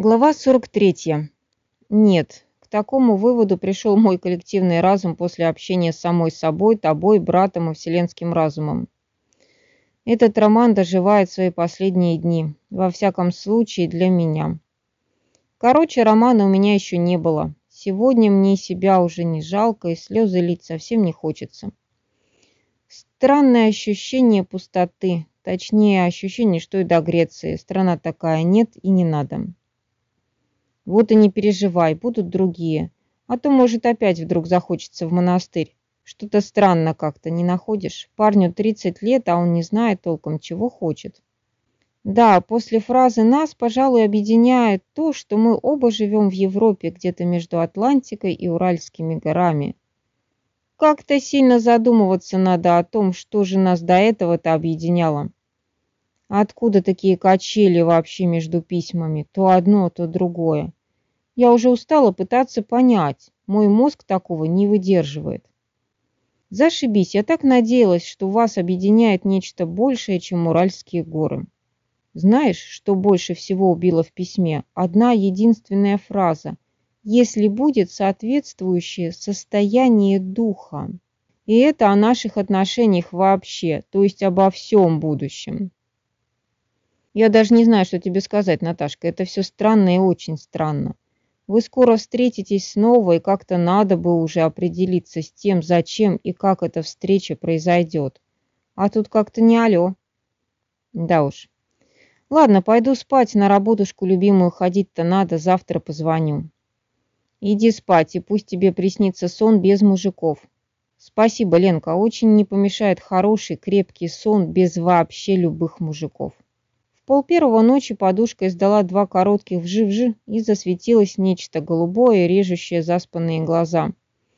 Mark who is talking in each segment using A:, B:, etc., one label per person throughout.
A: Глава 43. Нет, к такому выводу пришел мой коллективный разум после общения с самой собой, тобой, братом и вселенским разумом. Этот роман доживает свои последние дни, во всяком случае для меня. Короче, романа у меня еще не было. Сегодня мне себя уже не жалко, и слезы лить совсем не хочется. Странное ощущение пустоты, точнее ощущение, что и до Греции. Страна такая, нет и не надо. Вот и не переживай, будут другие. А то, может, опять вдруг захочется в монастырь. Что-то странно как-то, не находишь? Парню 30 лет, а он не знает толком, чего хочет. Да, после фразы «нас», пожалуй, объединяет то, что мы оба живем в Европе, где-то между Атлантикой и Уральскими горами. Как-то сильно задумываться надо о том, что же нас до этого-то объединяло. Откуда такие качели вообще между письмами? То одно, то другое. Я уже устала пытаться понять. Мой мозг такого не выдерживает. Зашибись, я так надеялась, что вас объединяет нечто большее, чем Уральские горы. Знаешь, что больше всего убило в письме? Одна единственная фраза. Если будет соответствующее состояние духа. И это о наших отношениях вообще, то есть обо всем будущем. Я даже не знаю, что тебе сказать, Наташка. Это все странно и очень странно. Вы скоро встретитесь снова, и как-то надо бы уже определиться с тем, зачем и как эта встреча произойдет. А тут как-то не алё. Да уж. Ладно, пойду спать, на работушку любимую ходить-то надо, завтра позвоню. Иди спать, и пусть тебе приснится сон без мужиков. Спасибо, Ленка, очень не помешает хороший крепкий сон без вообще любых мужиков пол первого ночи подушка издала два коротких вжи-вжи и засветилось нечто голубое, режущее заспанные глаза.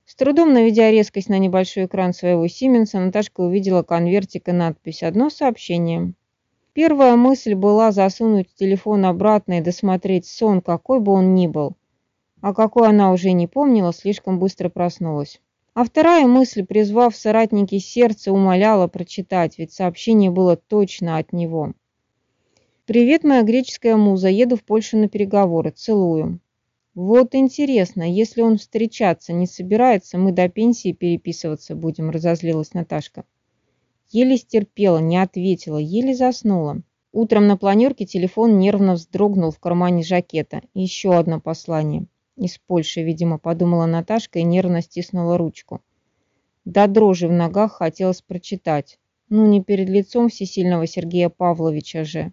A: С трудом наведя резкость на небольшой экран своего Сименса, Наташка увидела конвертик и надпись «Одно сообщение». Первая мысль была засунуть телефон обратно и досмотреть сон, какой бы он ни был. А какой она уже не помнила, слишком быстро проснулась. А вторая мысль, призвав соратники сердца, умоляла прочитать, ведь сообщение было точно от него. «Привет, моя греческая муза, еду в Польшу на переговоры, целую». «Вот интересно, если он встречаться не собирается, мы до пенсии переписываться будем», – разозлилась Наташка. Еле стерпела, не ответила, еле заснула. Утром на планерке телефон нервно вздрогнул в кармане жакета. Еще одно послание. Из Польши, видимо, подумала Наташка и нервно стиснула ручку. До дрожи в ногах хотелось прочитать. Ну, не перед лицом всесильного Сергея Павловича же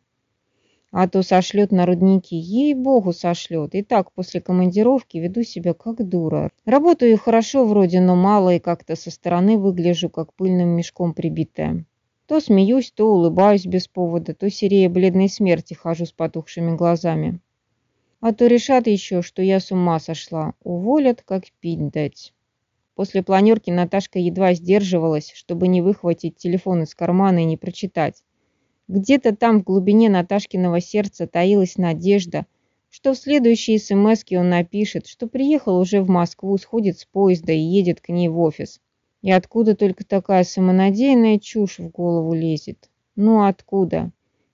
A: а то сошлет на рудники. Ей-богу, сошлет. И так после командировки веду себя как дура. Работаю хорошо вроде, но мало и как-то со стороны выгляжу, как пыльным мешком прибитая. То смеюсь, то улыбаюсь без повода, то серее бледной смерти хожу с потухшими глазами. А то решат еще, что я с ума сошла. Уволят, как пить дать. После планерки Наташка едва сдерживалась, чтобы не выхватить телефон из кармана и не прочитать. Где-то там в глубине Наташкиного сердца таилась надежда, что в следующей смс он напишет, что приехал уже в Москву, сходит с поезда и едет к ней в офис. И откуда только такая самонадеянная чушь в голову лезет? Ну откуда?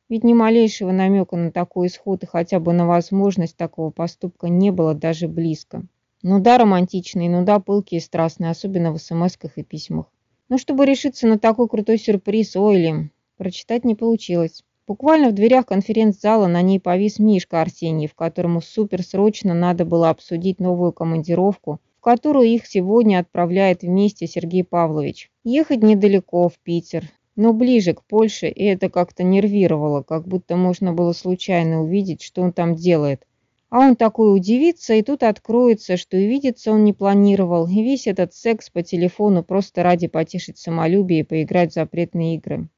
A: Ведь ни малейшего намека на такой исход и хотя бы на возможность такого поступка не было даже близко. Ну да, романтичный, ну да, пылкий и страстный, особенно в смс-ках и письмах. Но чтобы решиться на такой крутой сюрприз, ой, Лим, Прочитать не получилось. Буквально в дверях конференц-зала на ней повис Мишка Арсеньев, которому суперсрочно надо было обсудить новую командировку, в которую их сегодня отправляет вместе Сергей Павлович. Ехать недалеко, в Питер, но ближе к Польше, и это как-то нервировало, как будто можно было случайно увидеть, что он там делает. А он такой удивится, и тут откроется, что и видеться он не планировал, и весь этот секс по телефону просто ради потешить самолюбие и поиграть в запретные игры.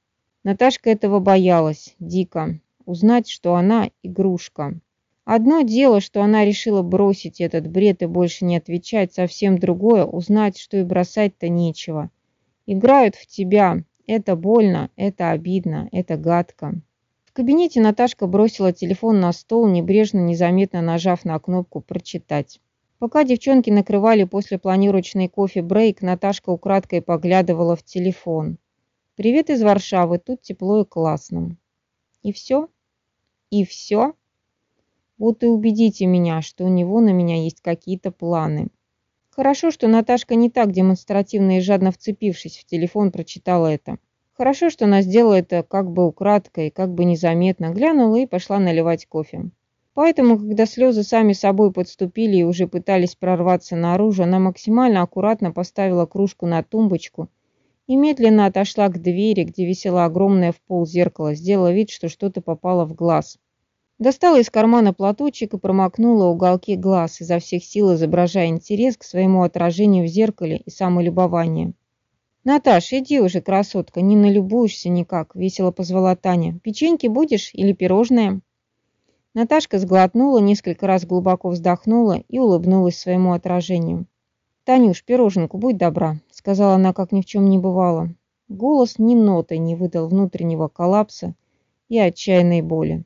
A: Наташка этого боялась, дико, узнать, что она игрушка. Одно дело, что она решила бросить этот бред и больше не отвечать, совсем другое – узнать, что и бросать-то нечего. Играют в тебя. Это больно, это обидно, это гадко. В кабинете Наташка бросила телефон на стол, небрежно, незаметно нажав на кнопку «Прочитать». Пока девчонки накрывали после планировочной кофе-брейк, Наташка украдкой поглядывала в телефон. Привет из Варшавы, тут тепло и классно. И все? И все? Вот и убедите меня, что у него на меня есть какие-то планы. Хорошо, что Наташка не так демонстративно и жадно вцепившись в телефон прочитала это. Хорошо, что она сделала это как бы украдкой, как бы незаметно, глянула и пошла наливать кофе. Поэтому, когда слезы сами собой подступили и уже пытались прорваться наружу, она максимально аккуратно поставила кружку на тумбочку и медленно отошла к двери, где висело огромное в пол зеркало, сделала вид, что что-то попало в глаз. Достала из кармана платочек и промокнула уголки глаз, изо всех сил изображая интерес к своему отражению в зеркале и самолюбование. «Наташ, иди уже, красотка, не налюбуешься никак», — весело позвала Таня. «Печеньки будешь или пирожное?» Наташка сглотнула, несколько раз глубоко вздохнула и улыбнулась своему отражению. «Танюш, пироженку, будь добра», — сказала она, как ни в чем не бывало. Голос ни нотой не выдал внутреннего коллапса и отчаянной боли.